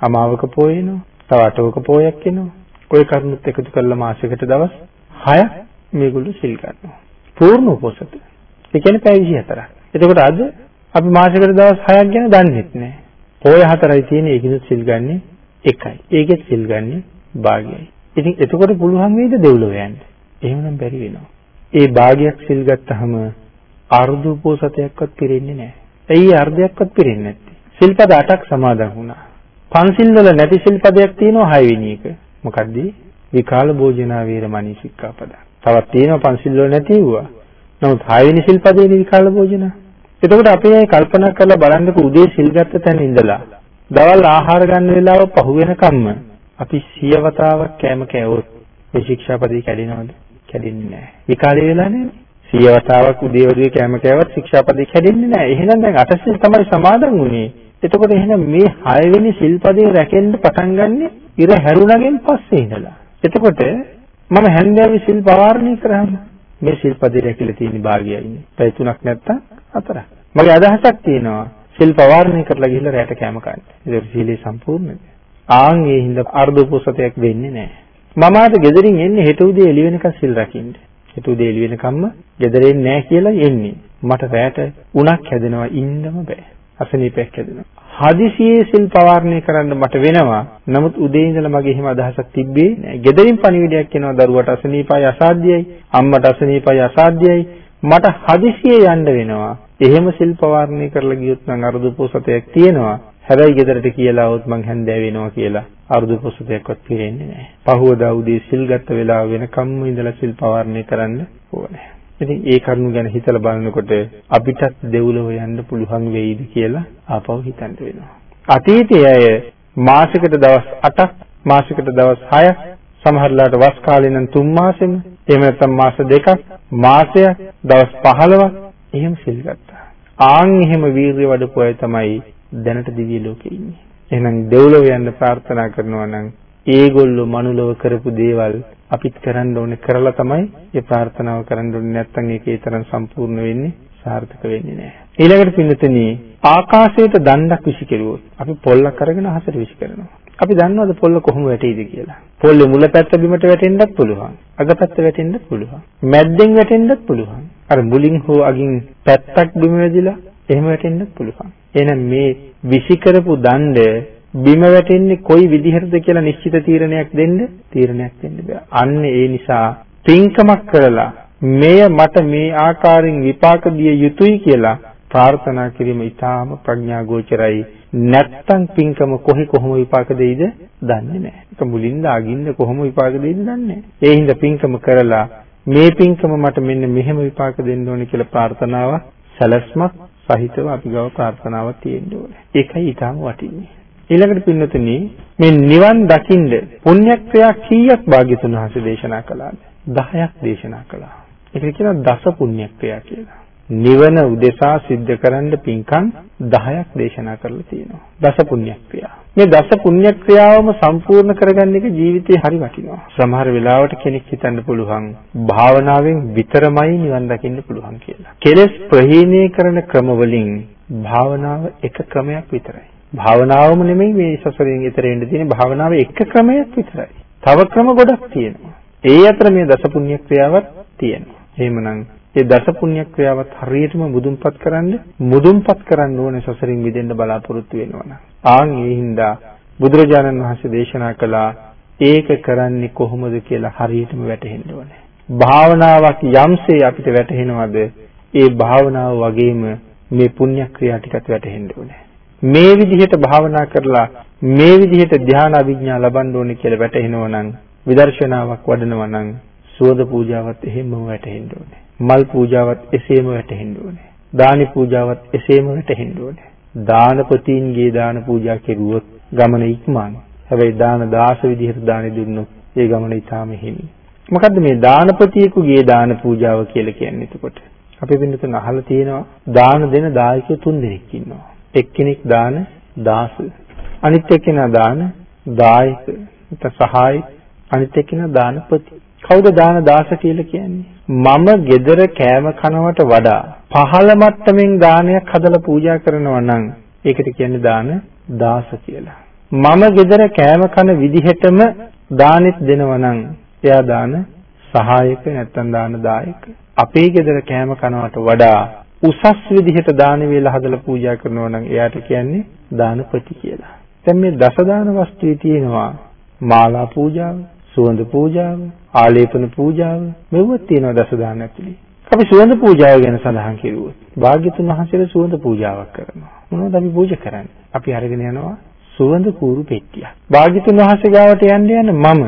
අමාවක පොය එනවා. තව අටවක පොයක් එනවා. ওই කරුණුත් එකතු කරලා මාසයකට දවස් 6ක් මේගොල්ලෝ සිල් ගන්නවා. පූර්ණ උපෝසත. ඒ කියන්නේ පැය 24ක්. එතකොට අද අපි මාසයකට දවස් 6ක් ගැන දන්නේ නැහැ. පොය හතරයි තියෙන්නේ ඒකිනුත් සිල් ගන්නේ එකයි. ඒකෙත් සිල් ගන්නේ භාගයයි. ඉතින් එතකොට පුළුවන් වේද දෙව්ලොව යන්න? එහෙමනම් බැරි වෙනවා. ඒ භාගයක් සිල් ගත්තාම අර්ධ උපෝසතයක්වත් පිරෙන්නේ නැහැ. ඇයි අර්ධයක්වත් පිරෙන්නේ නැත්තේ? සිල්පද 8ක් සමාදන් වුණා. පන්සිල් වල නැති සිල්පදයක් තියෙනවා 6 වෙනි එක. මොකද්ද? විකාල භෝජනා වේරමණී සික්ඛාපද. තවත් තියෙනවා පන්සිල් වල නැති වුණා. නමුත් 6 වෙනි සිල්පදේනේ විකාල භෝජන. එතකොට අපි මේ කල්පනා කරලා බලන්නකෝ උදේ සිල් ගත්ත තැන ඉඳලා දවල් ආහාර ගන්න වෙලාව පහු වෙනකම්ම අපි සියවතාවක් කෑම කෑවොත් ඒ ශික්ෂාපදේ කැඩෙනවද? කැඩෙන්නේ නැහැ. විකාලේ වෙලා නේද? සියවතාවක් උදේ වරුවේ කෑම කෑවත් ශික්ෂාපදේ කැඩෙන්නේ නැහැ. එහෙනම් දැන් අටසිල් තමයි සමාදන් වුනේ. එතකොට එහෙනම් මේ 6 වෙනි සිල්පදේ රැකෙන්න පටන් ගන්නෙ ඉර හැරුණගෙන් පස්සේ ඉඳලා. එතකොට මම හැන්දෑවේ සිල් පවාරණය කරාම මේ සිල්පදේ රැකිලා තියෙන භාගයයිනේ. පැය තුනක් නැත්තම් හතරක්. මගේ අදහසක් තියෙනවා සිල් පවාරණය කරලා ගිහිල්ලා රැට කැම කන්න. ඒක සීලේ සම්පූර්ණද? ආන් ඒ හින්දා අර්ධ උපසතයක් වෙන්නේ නැහැ. මම ආද ගෙදරින් එන්නේ හෙට උදේ එළි වෙනකන් සිල් රකින්න. හෙට උදේ එළි වෙනකම්ම ගෙදර එන්නේ නැහැ කියලා එන්නේ. මට රැට උණක් හැදෙනවා ඉන්නම බෑ. අසනීපයක් හැදෙනවා. හදිසියේ සිල් පවාරණය කරන්න මට වෙනවා. නමුත් උදේ ඉඳලා මගේ එහෙම අදහසක් තිබ්බේ නෑ. ගෙදරින් පණිවිඩයක් එනවා දරුවට අසනීපයි අසාධ්‍යයි, අම්මට අසනීපයි අසාධ්‍යයි. මට හදිසියේ යන්න වෙනවා. එහෙම සිල් පවාරණය කරලා ගියොත් නම් අරුදු පොසතයක් තියෙනවා. හැබැයි ගෙදරට කියලා આવොත් මං හැන්දෑ වෙනවා කියලා අරුදු පොසතයක්වත් පිරෙන්නේ නැහැ. පහුවදා උදේ සිල් ගත්ත වෙලාව වෙනකම්ම ඉඳලා සිල් පවාරණය කරන්න ඕනේ. ඉතින් ඒ කරුණු ගැන හිතලා බලනකොට අපිටත් දෙව්ලොව යන්න පුළුවන් වෙයිද කියලා ආපහු හිතන්න වෙනවා. අතීතයේ අය මාසෙකට දවස් 8ක් මාසෙකට දවස් 6ක් සමහරලාට වස් කාලේ නම් 3 මාසෙම එහෙම නැත්නම් මාස දෙකක් මාසයක් දවස් 15ක් එහෙම සිල් ගත්තා. ආන් එහෙම වීරිය වඩපු අය තමයි දැනට දිව්‍ය ලෝකේ ඉන්නේ. එහෙනම් දෙව්ලොව යන්න ප්‍රාර්ථනා කරනවා නම් ඒගොල්ලෝ මනුලව කරපු දේවල් අපිත් කරන්න ඕනේ කරලා තමයි ඒ ප්‍රාර්ථනාව කරන්න ඕනේ නැත්නම් ඒක ඒ තරම් සම්පූර්ණ වෙන්නේ සාර්ථක වෙන්නේ නැහැ. ඊළඟට පින්නතනි ආකාශයට දණ්ඩක් විසි කෙරුවොත් අපි පොල්ලක් අරගෙන අහසට විසි කරනවා. අපි දන්නවද පොල්ල කොහොම වැටෙයිද කියලා? පොල්ලේ මුල පැත්ත බිමට වැටෙන්නත් පුළුවන්. අග පැත්ත වැටෙන්නත් පුළුවන්. මැද්දෙන් වැටෙන්නත් පුළුවන්. අර මුලින් හෝ අගින් පැත්තක් බිම වැදිලා එහෙම වැටෙන්නත් පුළුවන්. එහෙනම් මේ විසි කරපු දණ්ඩ බිම වැටෙන්නේ කොයි විදිහටද කියලා නිශ්චිත තීරණයක් දෙන්න තීරණයක් දෙන්න බෑ. අන්න ඒ නිසා පින්කමක් කරලා මෙය මට මේ ආකාරයෙන් විපාක දිය යුතුයි කියලා ප්‍රාර්ථනා කිරීම ඊටාම ප්‍රඥා ගෝචරයි. නැත්තම් පින්කම කොහේ කොහොම විපාක දෙයිද දන්නේ නැහැ. ඒක මුලින්ද අගින්න කොහොම විපාක දෙයිද දන්නේ නැහැ. ඒ හින්දා පින්කම කරලා මේ පින්කම මට මෙන්න මෙහෙම විපාක දෙන්න ඕනේ කියලා ප්‍රාර්ථනාවක් සැලැස්මක් සහිතව අපි ගාව ප්‍රාර්ථනාවක් තියෙන්න ඕනේ. ඒකයි ඊටාම වටින්නේ. ඊළඟට පින්නතුනි මේ නිවන් දකින්න පුණ්‍යක්‍රියා කීයක් භාග්‍යතුන් වහන්සේ දේශනා කළාද? 10ක් දේශනා කළා. ඒකට කියනවා දස පුණ්‍යක්‍රියා කියලා. නිවන උදෙසා සිද්ධ කරන්න පින්කම් 10ක් දේශනා කරලා තියෙනවා. දස පුණ්‍යක්‍රියා. මේ දස පුණ්‍යක්‍රියාවම සම්පූර්ණ කරගන්න එක ජීවිතේ හරි වටිනවා. සමහර වෙලාවට කෙනෙක් හිතන්න පුළුවන් භාවනාවෙන් විතරමයි නිවන් දකින්න පුළුවන් කියලා. කෙලස් ප්‍රහීණය කරන ක්‍රම වලින් භාවනාව එක ක්‍රමයක් විතරයි. භාවනාවම නෙමෙයි මේ සසරෙන් ඈතර වෙන්න තියෙන භාවනාව එක ක්‍රමයක් විතරයි. තව ක්‍රම ගොඩක් තියෙනවා. ඒ අතර මේ දස පුණ්‍ය ක්‍රියාවක් තියෙනවා. එහෙමනම් ඒ දස පුණ්‍ය ක්‍රියාවත් හරියටම මුදුන්පත් කරන්න මුදුන්පත් කරන්න ඕනේ සසරින් මිදෙන්න බලාපොරොත්තු වෙනවා. ආන් ඒ හින්දා බුදුරජාණන් වහන්සේ දේශනා කළා ඒක කරන්නේ කොහොමද කියලා හරියටම වැටහෙන්න ඕනේ. භාවනාවක් යම්සේ අපිට වැටහෙනවද ඒ භාවනාව වගේම මේ පුණ්‍ය ක්‍රියා ටිකත් වැටහෙන්න ඕනේ. මේ විදිහට භාවනා කරලා මේ විදිහට ධ්‍යාන අභිඥා ලබන්න ඕනේ කියලා වැටහෙනවා නම් විදර්ශනාවක් වඩනවා නම් සුවද පූජාවත් එහෙමම වැටහෙන්න ඕනේ. මල් පූජාවත් එසේම වැටහෙන්න ඕනේ. දානි පූජාවත් එසේම වැටහෙන්න ඕනේ. දානපතීන්ගේ දාන පූජා කෙරුවොත් ගමන ඉක්මන. හැබැයි දාන දාස විදිහට දානි දුන්නොත් ඒ ගමන ඊටාම හිමි. මොකද්ද මේ දානපතියෙකුගේ දාන පූජාව කියලා කියන්නේ එතකොට? අපි පින්නතුන් අහලා තියෙනවා දාන දෙන දායකයෝ තුන් දෙනෙක් ඉන්නවා. එක්කෙනෙක් දාන දාස අනිත් එක්කෙනා දාන දායක සහාය අනිත් එක්කෙනා දානපති කවුද දාන දාස කියලා කියන්නේ? මම gedara කෑම කනවට වඩා පහළ මට්ටමින් දානයක් හදලා පූජා කරනවා නම් ඒකට කියන්නේ දාන දාස කියලා. මම gedara කෑම කන විදිහටම දානෙත් දෙනවා නම් එයා දාන සහායක නැත්නම් දාන දායක. අපේ gedara කෑම කනවට වඩා උසස් විදිහට දාන වේලා හදලා පූජා කරනවා නම් එයාට කියන්නේ දානපති කියලා. දැන් මේ දස දාන වස්තුවේ තියෙනවා මාලා පූජාව, සුවඳ පූජාව, ආලේපන පූජාව මෙවුවත් තියෙනවා දස දාන ඇතුලේ. අපි සුවඳ පූජාව ගැන සඳහන් කෙරුවොත් භාග්‍යතුන් වහන්සේලා සුවඳ පූජාවක් කරනවා. මොනවද අපි පූජා කරන්නේ? අපි අරගෙන යනවා සුවඳ කූරු පෙට්ටියක්. භාග්‍යතුන් වහන්සේ ගාවට යන්න යන මම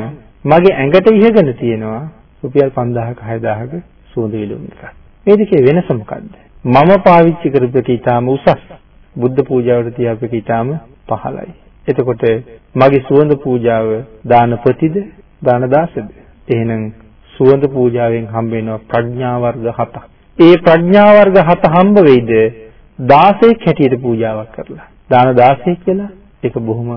මගේ ඇඟට ඉහගෙන තියෙනවා රුපියල් 5000ක 6000ක සුවඳ විලවුන් එකක්. මේ දෙකේ වෙනස මොකද්ද? මම පාවිච්චි කරපු එක ඊටාම උසස්. බුද්ධ පූජාවට තියාපු එක ඊටාම පහළයි. එතකොට මගේ සුවඳ පූජාව දාන ප්‍රතිද දාන දාසද? එහෙනම් සුවඳ පූජාවෙන් හම්බ වෙනවා ප්‍රඥා වර්ග හතක්. ඒ ප්‍රඥා වර්ග හත හම්බ වෙයිද 16ක් හැටියට පූජාවක් කරලා. දාන 16 කියලා ඒක බොහොම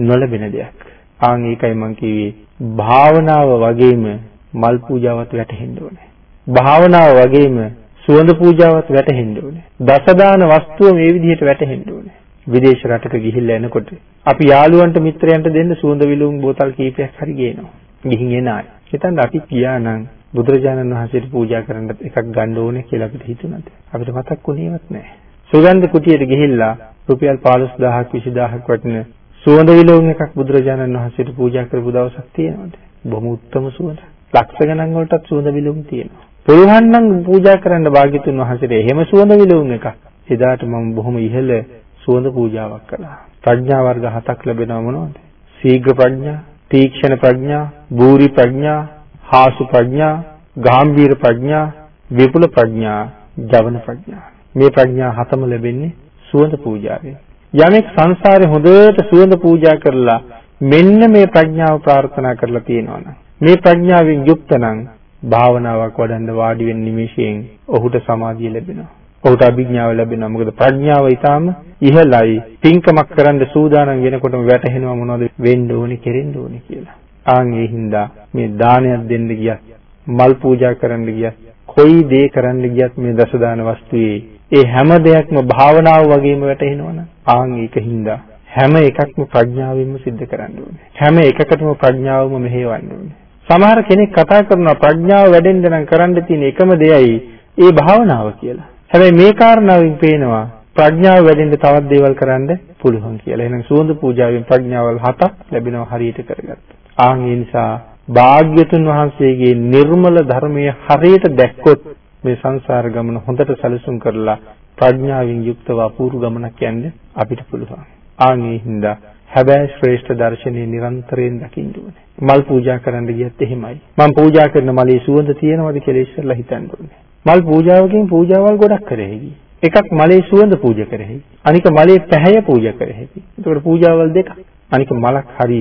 නොලැබෙන දෙයක්. ආන් ඒකයි මම කිව්වේ භාවනාව වගේම මල් පූජාවත් වැටහෙන්න ඕනේ. භාවනාව වගේම සුවඳ පූජාවත් වැටහෙන්න ඕනේ. දසදාන වස්තුව මේ විදිහට වැටහෙන්න ඕනේ. විදේශ රටක ගිහිල්ලා එනකොට අපි යාළුවන්ට මිත්‍රයන්ට දෙන්න සුවඳ විලවුන් බෝතල් කීපයක් හරි ගේනවා. ගිහින් එන අය. හිතන්න අපි ගියා නම් බුදුරජාණන් වහන්සේට පූජා කරන්න එකක් ගන්න ඕනේ කියලා අපිට හිතුණාද? අපිට මතක් වුණේවත් නැහැ. සුගන්ධ කුටියට ගිහිල්ලා රුපියල් 15000ක් 20000ක් වටින සුවඳ විලවුන් එකක් බුදුරජාණන් වහන්සේට පූජා කරපු දවසක් තියෙනවද? බොහොම උත්තම සුවඳ. ලක්ෂ ගණන් වලටත් සුවඳ විලවුන් තියෙනවා. පුළුවන් නම් පූජා කරන්න භාග්‍යතුන් වහන්සේට එහෙම සුවඳ විලවුන් එකක්. එදාට මම බොහොම ඉහළ සුවඳ පූජාවක් කළා. ප්‍රඥා වර්ග හතක් ලැබෙනවා මොනවද? ශීඝ්‍ර ප්‍රඥා, තීක්ෂණ ප්‍රඥා, බූරි ප්‍රඥා, හාසු ප්‍රඥා, ගාම්භීර ප්‍රඥා, විපුල ප්‍රඥා, ජවන ප්‍රඥා. මේ ප්‍රඥා හතම ලැබෙන්නේ සුවඳ පූජාවෙන්. යමෙක් සංසාරේ හොඳට සුවඳ පූජා කරලා මෙන්න මේ ප්‍රඥාව ප්‍රාර්ථනා කරලා තියෙනවා මේ ප්‍රඥාවෙන් යුක්ත නම් භාවනාවක් වඩන්න වාඩි වෙන නිමිෂයෙන් ඔහුට සමාධිය ලැබෙනවා. ඔහුට අභිඥාව ලැබෙනවා. මොකද ප්‍රඥාව ඊටාම ඉහළයි. පින්කමක් කරන්න සූදානම් වෙනකොටම වැටහෙනවා මොනවද වෙන්න ඕනේ, කෙරෙන්න ඕනේ කියලා. ආන් ඒ හින්දා මේ දානයක් දෙන්න ගියත්, මල් පූජා කරන්න ගියත්, කොයි දේ කරන්න ගියත් මේ දස දාන වස්තුවේ ඒ හැම දෙයක්ම භාවනාව වගේම වැටෙනවනම් ආන් ඒකින්ද හැම එකක්ම ප්‍රඥාවෙන්ම සිද්ධ කරන්න ඕනේ. හැම එකකටම ප්‍රඥාවම මෙහෙවන්න ඕනේ. සමහර කෙනෙක් කතා කරනවා ප්‍රඥාව වැඩෙන්න නම් කරන්න තියෙන එකම දෙයයි ඒ භාවනාව කියලා. හැබැයි මේ කාරණාවෙන් පේනවා ප්‍රඥාව වැඩෙන්න තවත් දේවල් කරන්න පුළුවන් කියලා. එහෙනම් සුවඳ පූජාවෙන් ප්‍රඥාවල් හතක් ලැබෙනවා හරියට කරගත්තා. ආන් ඒ නිසා භාග්‍යතුන් වහන්සේගේ නිර්මල ධර්මයේ හරියට දැක්කොත් මේ සංසාර ගමන හොඳට සැලසුම් කරලා ප්‍රඥාවෙන් යුක්තව අපූර්ව ගමනක් යන්න අපිට පුළුවන්. ආන්ගේ හින්දා හැබැයි ශ්‍රේෂ්ඨ දර්ශනය නිරන්තරයෙන් දකින්න ඕනේ. මල් පූජා කරන්න ගියත් එහෙමයි. මම පූජා කරන මලේ සුවඳ තියෙනවද කියලා ඉස්සෙල්ලා හිතන්න ඕනේ. මල් පූජාවකින් පූජාවල් ගොඩක් කරෙහි. එකක් මලේ සුවඳ පූජා කරෙහි. අනික මලේ පැහැය පූජා කරෙහි. ඒකට පූජාවල් දෙකක්. අනික මලක් හරි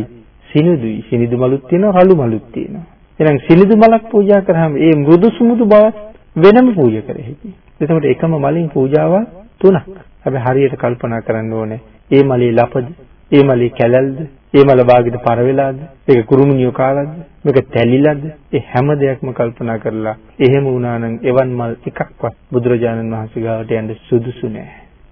සිනිදුයි. සිනිදු මලුත් තියෙනවා, රළු මලුත් තියෙනවා. එහෙනම් සිනිදු මලක් පූජා කරාම ඒ මෘදු සුමුදු බවත් වෙනම පූජා කර හැකියි. එතකොට එකම මලින් පූජාවල් තුනක්. හැබැයි හරියට කල්පනා කරන්න ඕනේ. ඒ මලේ ලපද, ඒ මලේ කැලල්ද, ඒ මල භාගෙට පර වෙලාද, ඒක කුරුමුනියෝ කාලාද, මේක තැලිලාද? ඒ හැම දෙයක්ම කල්පනා කරලා එහෙම වුණා නම් එවන් මල් එකක්වත් බුදුරජාණන් වහන්සේ ගාවට යන්න සුදුසු නෑ.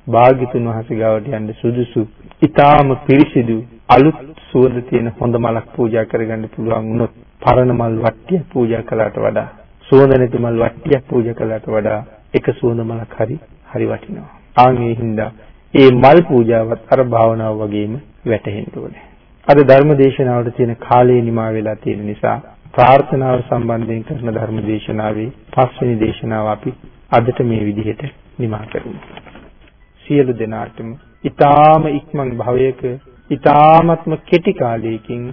භාග්‍යතුන් වහන්සේ ගාවට යන්න සුදුසු. ඊටාම පිරිසිදු අලුත් සුවඳ තියෙන හොඳ මලක් පූජා කරගන්න පුළුවන් වුණොත් පරණ මල් වට්ටිය පූජා කළාට වඩා සුවඳ නැති මල් වට්ටියක් පූජා කළාට වඩා එක සුවඳ මලක් හරි හරි වටිනවා. ආන් ඒ හින්දා ඒ මල් පූජාවත් අර භාවනාව වගේම වැටහෙන්න ඕනේ. අද ධර්ම දේශනාවට තියෙන කාලය නිමා වෙලා තියෙන නිසා ප්‍රාර්ථනාව සම්බන්ධයෙන් කරන ධර්ම දේශනාවේ පස්වෙනි දේශනාව අපි අදට මේ විදිහට නිමා කරමු. සියලු දෙනාටම ඊ타ම ඉක්මන් භවයක ඊ타මත්ම කෙටි කාලයකින්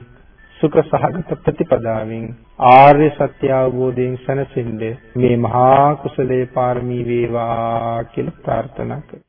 සුඛ සහගත ප්‍රතිපදාවෙන් ආර්ය සත්‍ය අවබෝධයෙන් සැනසෙන්න මේ මහා කුසලයේ පාරමී වේවා කියලා ප්‍රාර්ථනා කරා.